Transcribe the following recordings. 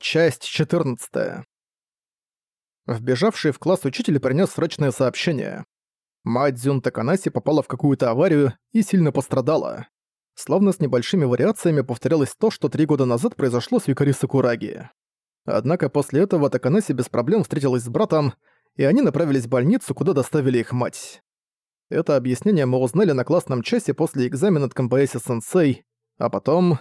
Часть 14. Вбежавший в класс учитель принес срочное сообщение. Мать Дзюн Таканаси попала в какую-то аварию и сильно пострадала. Словно с небольшими вариациями повторялось то, что три года назад произошло с Юкари Сакураги. Однако после этого Таканаси без проблем встретилась с братом, и они направились в больницу, куда доставили их мать. Это объяснение мы узнали на классном часе после экзамена от Камбаэси-сенсей, а потом...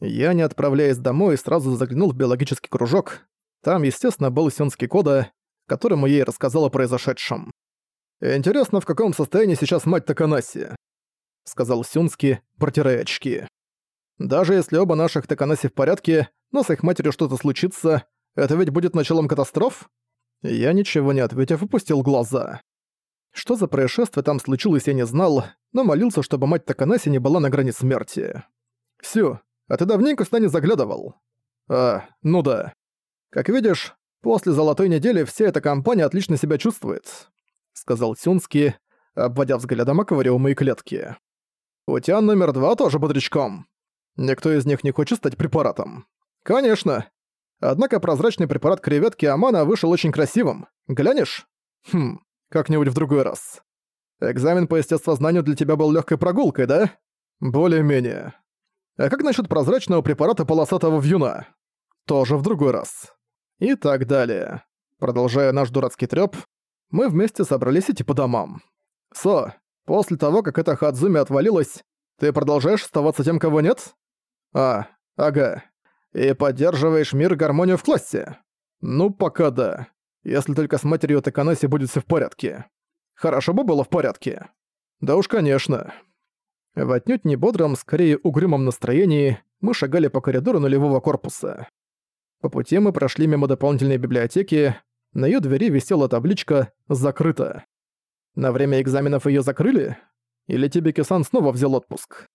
Я, не отправляясь домой, сразу заглянул в биологический кружок. Там, естественно, был Сёнский Кода, которому и рассказал о произошедшем. «Интересно, в каком состоянии сейчас мать Таканаси?» — сказал Сюнски, протирая очки. «Даже если оба наших Таканаси в порядке, но с их матерью что-то случится, это ведь будет началом катастроф?» Я, ничего не ответив, опустил глаза. Что за происшествие там случилось, я не знал, но молился, чтобы мать Таканаси не была на грани смерти. «Сю, а ты давненько сюда не заглядывал?» «А, ну да. Как видишь, после золотой недели вся эта компания отлично себя чувствует», — сказал Сюнски, обводя взглядом аквариумы и клетки. «У тебя номер два тоже бодрячком. Никто из них не хочет стать препаратом». «Конечно. Однако прозрачный препарат креветки Амана вышел очень красивым. Глянешь? Хм, как-нибудь в другой раз. Экзамен по естествознанию для тебя был легкой прогулкой, да? Более-менее. А как насчет прозрачного препарата полосатого вьюна? Тоже в другой раз. И так далее. Продолжая наш дурацкий трёп, мы вместе собрались идти по домам. Со, после того, как эта Хадзуми отвалилась, ты продолжаешь оставаться тем, кого нет? А, ага. И поддерживаешь мир и гармонию в классе? Ну, пока да. Если только с матерью Таканаси будет все в порядке. Хорошо бы было в порядке. Да уж, конечно. В отнюдь не бодром, скорее угрюмом настроении мы шагали по коридору нулевого корпуса. По пути мы прошли мимо дополнительной библиотеки, на её двери висела табличка «Закрыто». На время экзаменов её закрыли? Или Тибики-сан снова взял отпуск?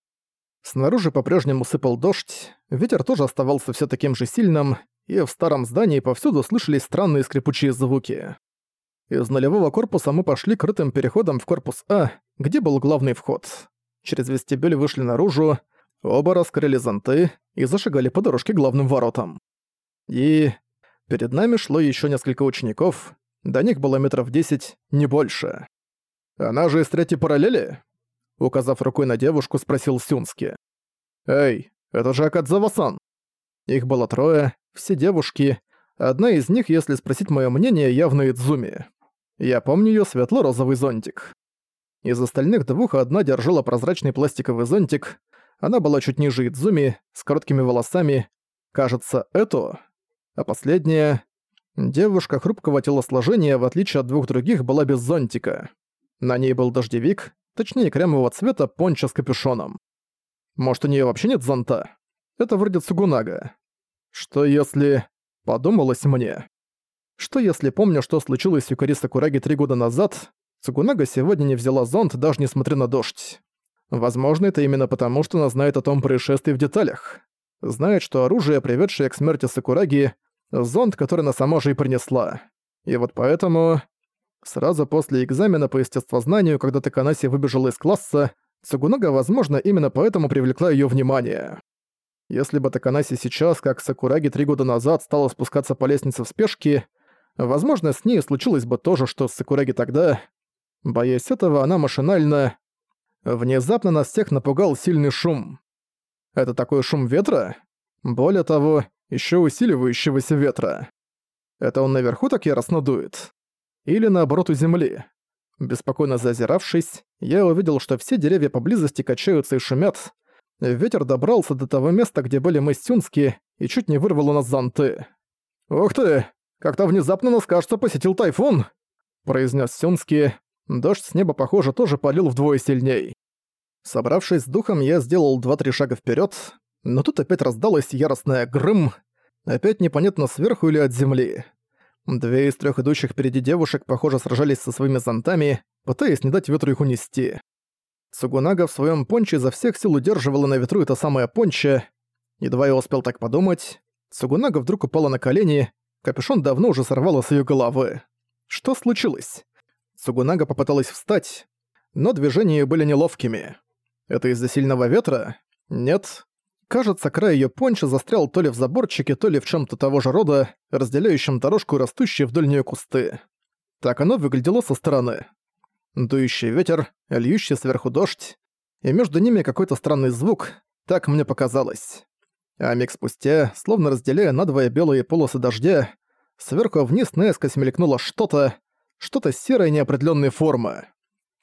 Снаружи по-прежнему сыпал дождь, ветер тоже оставался всё таким же сильным, и в старом здании повсюду слышались странные скрипучие звуки. Из нулевого корпуса мы пошли крытым переходом в корпус А, где был главный вход через вестибюль вышли наружу, оба раскрыли зонты и зашагали по дорожке главным воротам. И перед нами шло еще несколько учеников, до них было метров десять, не больше. «Она же из третьей параллели?» Указав рукой на девушку, спросил Сюнски. «Эй, это же Акадзава-сан!» Их было трое, все девушки. Одна из них, если спросить мое мнение, явно Идзуми. Я помню ее светло-розовый зонтик. Из остальных двух одна держала прозрачный пластиковый зонтик. Она была чуть ниже Идзуми, с короткими волосами. Кажется, это. А последняя... Девушка хрупкого телосложения, в отличие от двух других, была без зонтика. На ней был дождевик, точнее кремового цвета пончо с капюшоном. Может, у нее вообще нет зонта? Это вроде Цугунага. Что если... Подумалось мне. Что если помню, что случилось с Юкари Сакураги три года назад, Цугунага сегодня не взяла зонт, даже несмотря на дождь. Возможно, это именно потому, что она знает о том происшествии в деталях. Знает, что оружие, приведшее к смерти Сакураги, зонт, который она сама же и принесла. И вот поэтому... Сразу после экзамена по естествознанию, когда Таканаси выбежала из класса, Цугунага, возможно, именно поэтому привлекла её внимание. Если бы Таканаси сейчас, как Сакураги три года назад, стала спускаться по лестнице в спешке, возможно, с ней случилось бы то же, что с Сакураги тогда, Боясь этого, она машинально... Внезапно нас всех напугал сильный шум. Это такой шум ветра? Более того, еще усиливающегося ветра. Это он наверху так яростно дует? Или наоборот у земли? Беспокойно зазиравшись, я увидел, что все деревья поблизости качаются и шумят. Ветер добрался до того места, где были мы с и чуть не вырвал у нас зонты. «Ух ты! Как-то внезапно нас, кажется, посетил тайфун!» произнес Сюнски, Дождь с неба, похоже, тоже полил вдвое сильней. Собравшись с духом, я сделал два-три шага вперед, но тут опять раздалась яростная грым, опять непонятно сверху или от земли. Две из трех идущих впереди девушек, похоже, сражались со своими зонтами, пытаясь не дать ветру их унести. Сугунага в своем понче изо всех сил удерживала на ветру это самое понче. Едва я успел так подумать, Сугунага вдруг упала на колени, капюшон давно уже сорвало с ее головы. Что случилось? Сугунага попыталась встать, но движения были неловкими. Это из-за сильного ветра? Нет. Кажется, край ее понча застрял то ли в заборчике, то ли в чем то того же рода, разделяющем дорожку и растущие вдоль нее кусты. Так оно выглядело со стороны. Дующий ветер, льющий сверху дождь, и между ними какой-то странный звук, так мне показалось. А миг спустя, словно разделяя надвое белые полосы дождя, сверху вниз наискось мелькнуло что-то, что-то серой неопределенной формы.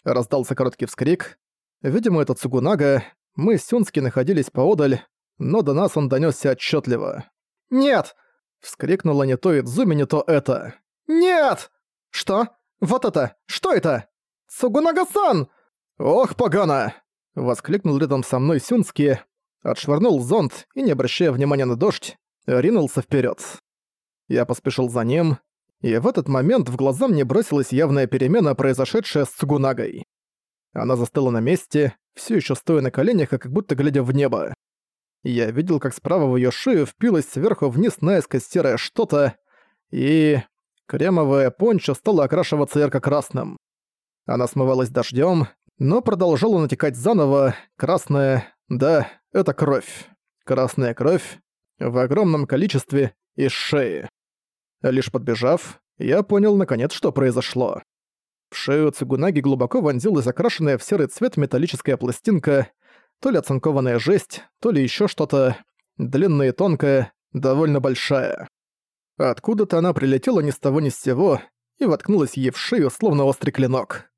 Раздался короткий вскрик. Видимо, это Цугунага. Мы с Сюнски находились поодаль, но до нас он донёсся отчетливо. «Нет!» — вскрикнула не то Идзуми, не то это. «Нет!» «Что? Вот это! Что это? Цугунага-сан!» «Ох, погано!» — воскликнул рядом со мной Сюнски, отшвырнул зонт и, не обращая внимания на дождь, ринулся вперед. Я поспешил за ним, и в этот момент в глаза мне бросилась явная перемена, произошедшая с Цугунагой. Она застыла на месте, все еще стоя на коленях и как будто глядя в небо. Я видел, как справа в ее шею впилась сверху вниз наискось серое что-то, и... Кремовая пончо стала окрашиваться ярко-красным. Она смывалась дождем, но продолжала натекать заново, красная, да, это кровь. Красная кровь в огромном количестве из шеи. Лишь подбежав, я понял наконец, что произошло. В шею Цугунаги глубоко вонзилась окрашенная в серый цвет металлическая пластинка, то ли оцинкованная жесть, то ли еще что-то, длинная и тонкая, довольно большая. Откуда-то она прилетела ни с того ни с сего и воткнулась ей в шею, словно острый клинок.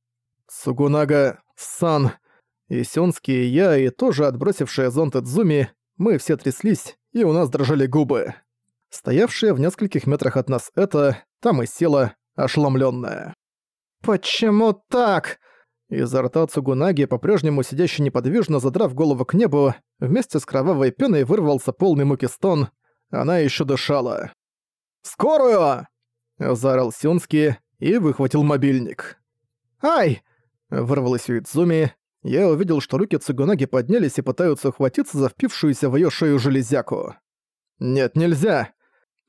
Цугунага, Сан, и Сёнски, и я, и тоже отбросившая зонт Эдзуми, мы все тряслись, и у нас дрожали губы. Стоявшая в нескольких метрах от нас это, там и села, ошеломлённая. «Почему так?» Изо рта Цугунаги, по-прежнему сидящий неподвижно, задрав голову к небу, вместе с кровавой пеной вырвался полный муки стон. Она ещё дышала. «Скорую!» – заорал Сюнски и выхватил мобильник. «Ай!» – вырвалась у Идзуми. Я увидел, что руки Цугунаги поднялись и пытаются ухватиться за впившуюся в её шею железяку. «Нет, нельзя!»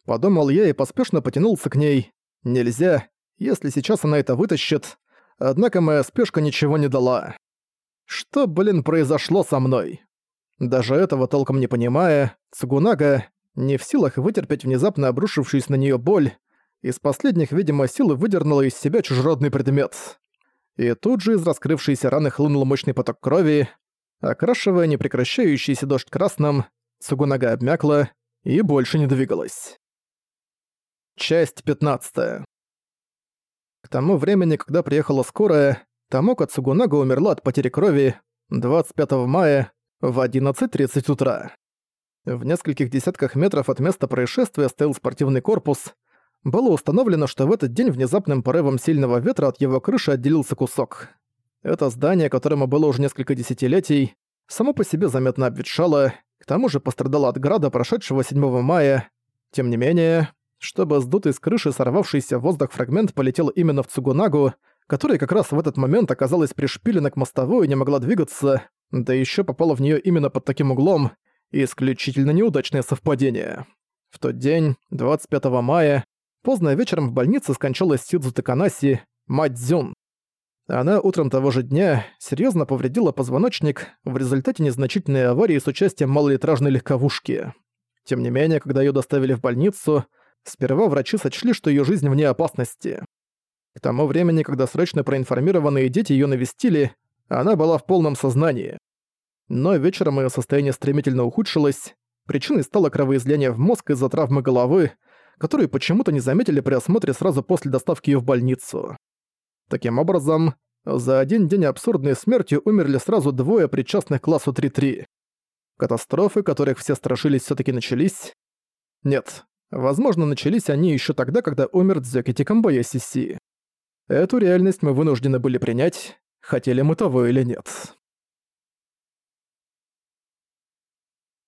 Подумал я и поспешно потянулся к ней. «Нельзя, если сейчас она это вытащит». Однако моя спешка ничего не дала. Что, блин, произошло со мной? Даже этого толком не понимая, Цугунага, не в силах вытерпеть внезапно обрушившуюся на неё боль, из последних, видимо, сил выдернула из себя чужеродный предмет. И тут же из раскрывшейся раны хлынул мощный поток крови, окрашивая непрекращающийся дождь красным, Цугунага обмякла и больше не двигалась. Часть 15. К тому времени, когда приехала скорая, Тамока Цугунага умерла от потери крови 25 мая в 11.30 утра. В нескольких десятках метров от места происшествия стоял спортивный корпус. Было установлено, что в этот день внезапным порывом сильного ветра от его крыши отделился кусок. Это здание, которому было уже несколько десятилетий, само по себе заметно обветшало, к тому же пострадало от града, прошедшего 7 мая. Тем не менее, чтобы сдутый с крыши сорвавшийся в воздух фрагмент полетел именно в Цугунагу, которая как раз в этот момент оказалась пришпилена к мостовой и не могла двигаться, да еще попала в нее именно под таким углом, исключительно неудачное совпадение. В тот день, 25 мая, поздно вечером в больнице скончалась Сидзу Таканаси, мать Дзюн. Она утром того же дня серьезно повредила позвоночник в результате незначительной аварии с участием малолитражной легковушки. Тем не менее, когда ее доставили в больницу, Сперва врачи сочли, что ее жизнь вне опасности. К тому времени, когда срочно проинформированные дети ее навестили, она была в полном сознании. Но вечером ее состояние стремительно ухудшилось. Причиной стало кровоизлияние в мозг из-за травмы головы, которую почему-то не заметили при осмотре сразу после доставки ее в больницу. Таким образом, за один день абсурдной смерти умерли сразу двое причастных к классу 3-3. Катастрофы, которых все страшились, все таки начались. Нет, Возможно, начались они еще тогда, когда умер Дзёки Тикамбоя Сиси. Эту реальность мы вынуждены были принять, хотели мы того или нет.